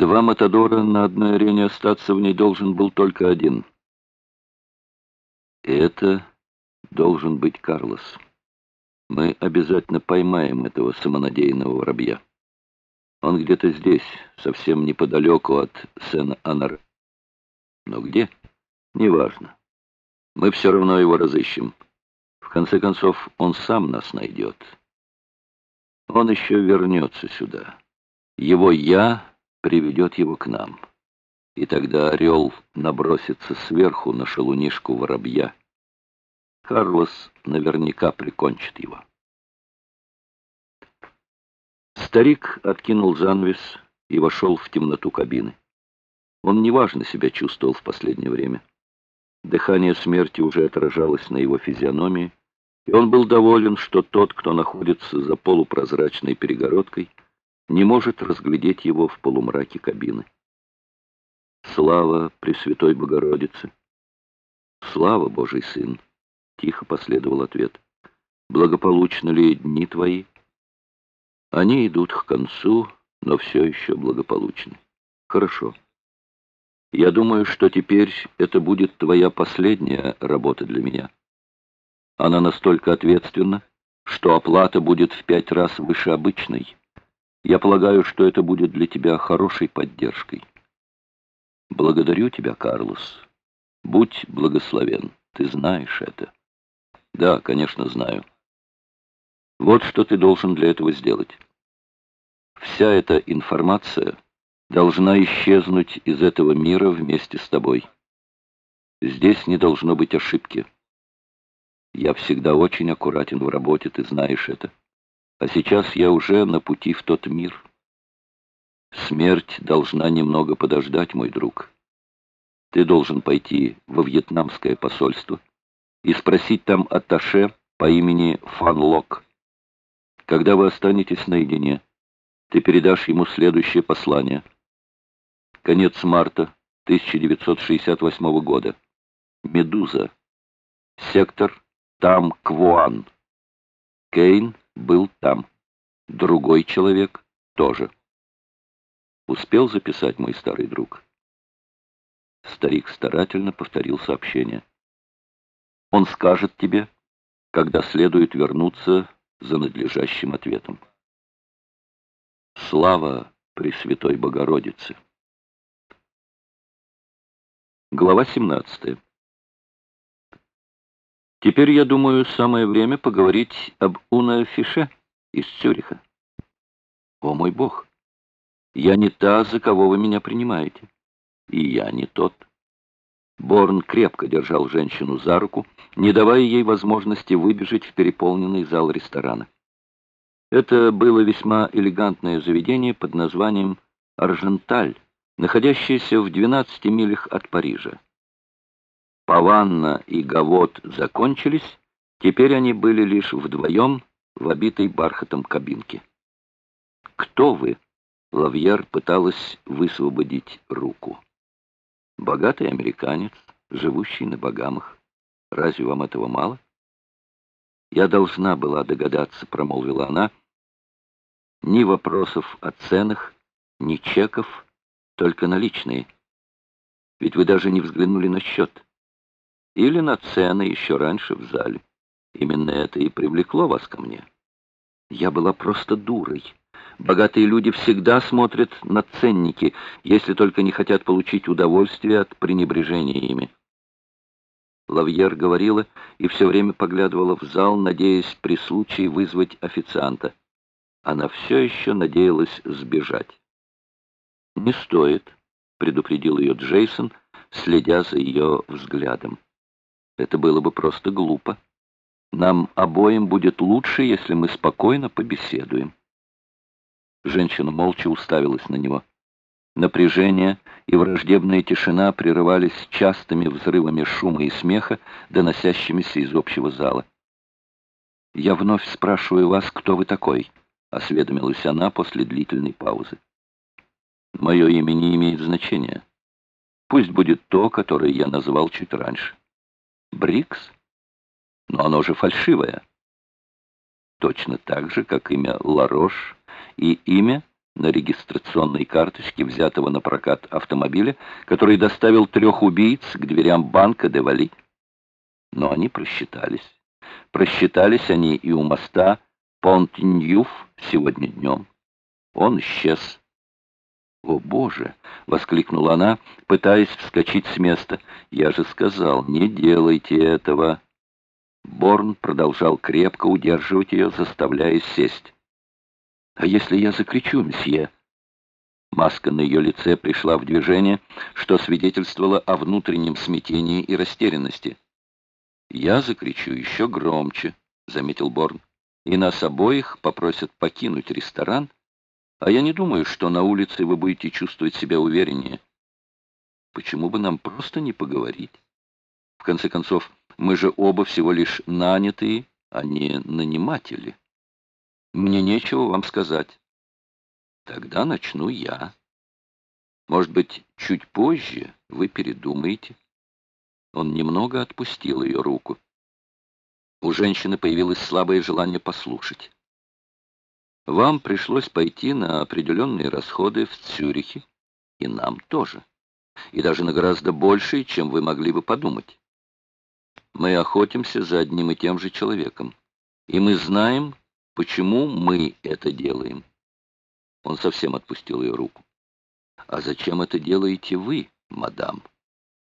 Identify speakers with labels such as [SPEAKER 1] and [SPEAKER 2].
[SPEAKER 1] Два Матадора на одной арене остаться в ней должен был только один. Это должен быть Карлос. Мы обязательно поймаем этого самонадеянного воробья. Он где-то здесь, совсем неподалеку от Сен-Анар. Но где? Неважно. Мы все равно его разыщем. В конце концов, он сам нас найдет. Он еще вернется сюда. Его «я» приведет его к нам. И тогда орел набросится сверху на шалунишку воробья. Карлос наверняка прикончит его. Старик откинул занавес и вошел в темноту кабины. Он неважно себя чувствовал в последнее время. Дыхание смерти уже отражалось на его физиономии, и он был доволен, что тот, кто находится за полупрозрачной перегородкой, не может разглядеть его в полумраке кабины. Слава Пресвятой Богородице! Слава Божий Сын! Тихо последовал ответ. Благополучны ли дни твои? Они идут к концу, но все еще благополучны. Хорошо. Я думаю, что теперь это будет твоя последняя работа для меня. Она настолько ответственна, что оплата будет в пять раз выше обычной. Я полагаю, что это будет для тебя хорошей поддержкой. Благодарю тебя, Карлос. Будь благословен. Ты знаешь это. Да, конечно, знаю. Вот что ты должен для этого сделать. Вся эта информация должна исчезнуть из этого мира вместе с тобой. Здесь не должно быть ошибки. Я всегда очень аккуратен в работе, ты знаешь это. А сейчас я уже на пути в тот мир. Смерть должна немного подождать, мой друг. Ты должен пойти во вьетнамское посольство и спросить там атташе по имени Фан Лок. Когда вы останетесь наедине, ты передашь ему следующее послание. Конец марта 1968 года. Медуза. Сектор Там-Квуан. Кейн был там. Другой человек тоже. Успел записать мой старый друг? Старик старательно повторил сообщение. Он скажет тебе, когда следует вернуться за надлежащим ответом. Слава Пресвятой Богородице! Глава 17 Теперь, я думаю, самое время поговорить об Уна Фише из Цюриха. О мой бог! Я не та, за кого вы меня принимаете. И я не тот. Борн крепко держал женщину за руку, не давая ей возможности выбежать в переполненный зал ресторана. Это было весьма элегантное заведение под названием «Арженталь», находящееся в 12 милях от Парижа. Паванна и Гавот закончились, теперь они были лишь вдвоем в обитой бархатом кабинке. «Кто вы?» — Лавьер пыталась высвободить руку. «Богатый американец, живущий на Багамах. Разве вам этого мало?» «Я должна была догадаться», — промолвила она. «Ни вопросов о ценах, ни чеков, только наличные. Ведь вы даже не взглянули на счет» или на цены еще раньше в зале. Именно это и привлекло вас ко мне. Я была просто дурой. Богатые люди всегда смотрят на ценники, если только не хотят получить удовольствие от пренебрежения ими. Лавьер говорила и все время поглядывала в зал, надеясь при случае вызвать официанта. Она все еще надеялась сбежать. «Не стоит», — предупредил ее Джейсон, следя за ее взглядом. Это было бы просто глупо. Нам обоим будет лучше, если мы спокойно побеседуем. Женщина молча уставилась на него. Напряжение и враждебная тишина прерывались частыми взрывами шума и смеха, доносящимися из общего зала. «Я вновь спрашиваю вас, кто вы такой?» — осведомилась она после длительной паузы. «Мое имя не имеет значения. Пусть будет то, которое я назвал чуть раньше. Брикс? Но оно же фальшивое. Точно так же, как имя Ларош и имя, на регистрационной карточке взятого на прокат автомобиля, который доставил трех убийц к дверям банка Девали. Но они просчитались. Просчитались они и у моста Понтиньюф сегодня днем. Он исчез. «О, Боже!» — воскликнула она, пытаясь вскочить с места. «Я же сказал, не делайте этого!» Борн продолжал крепко удерживать ее, заставляя сесть. «А если я закричу, месье?» Маска на ее лице пришла в движение, что свидетельствовало о внутреннем смятении и растерянности. «Я закричу еще громче», — заметил Борн, «и нас обоих попросят покинуть ресторан, а я не думаю, что на улице вы будете чувствовать себя увереннее. Почему бы нам просто не поговорить? В конце концов, мы же оба всего лишь нанятые, а не наниматели». Мне нечего вам сказать. Тогда начну я. Может быть, чуть позже вы передумаете. Он немного отпустил ее руку. У женщины появилось слабое желание послушать. Вам пришлось пойти на определенные расходы в Цюрихе, и нам тоже. И даже на гораздо большие, чем вы могли бы подумать. Мы охотимся за одним и тем же человеком. И мы знаем, Почему мы это делаем? Он совсем отпустил ее руку. А зачем это делаете вы, мадам?